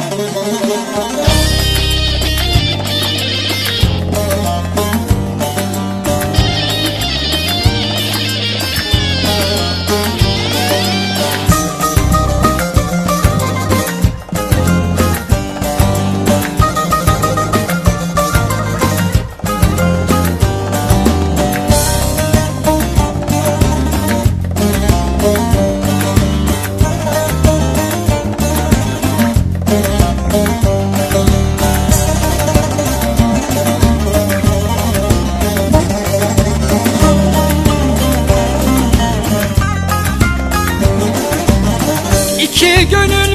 İki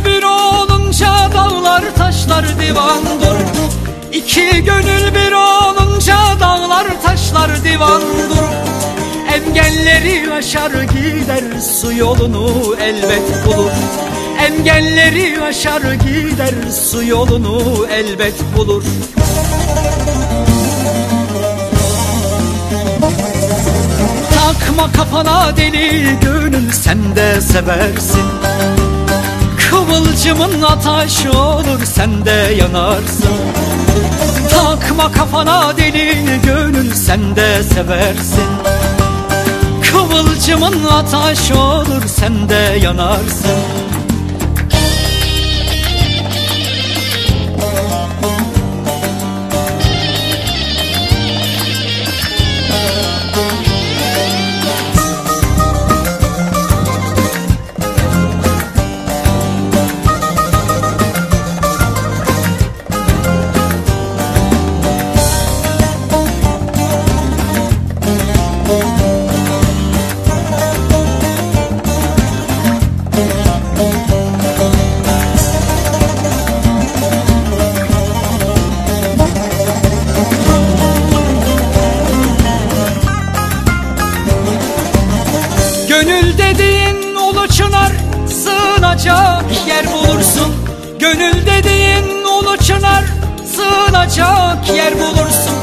bir olunca dağlar taşlar divandır İki gönül bir olunca dağlar taşlar divandır Engelleri aşar gider su yolunu elbet bulur. Engelleri aşar gider su yolunu elbet bulur. Takma kafana deli gönül sen de seversin Kıvılcımın ateş olur sen de yanarsın. Takma kafana deli gönül sen de seversin. Kıvılcımın ateş olur sen de yanarsın sığınacak yer bulursun.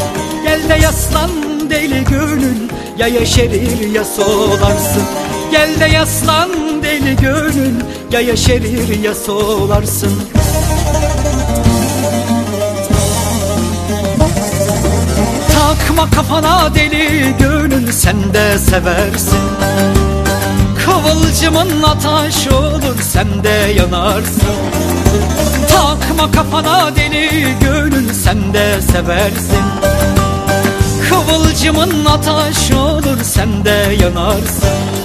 Gel de yaslan deli gönül. Ya yeşerir ya solarsın. Gel de yaslan deli gönül. Ya yeşerir ya solarsın. Takma kafana deli gönül. Sen de seversin. Kıvılcımın ateş olur. Sen de yanarsın. Takma kafana deli gönül sen de seversin. Kıvılcımın ateş olur sen de yanarsın